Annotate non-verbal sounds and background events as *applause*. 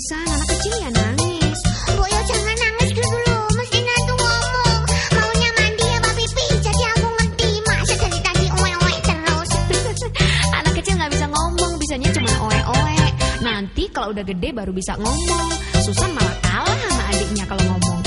San? Anak kecil ya nangis. Bu yo jangan nangis dulu. Mesti nanti ngomong. Maunya mandi apa pipi. Jadi aku ngerti. Masa dari tadi oe-oe terus. *laughs* Anak kecil nggak bisa ngomong, bisanya cuma oe-oe. Nanti kalau udah gede baru bisa ngomong. Susan malah kalah sama adiknya kalau ngomong.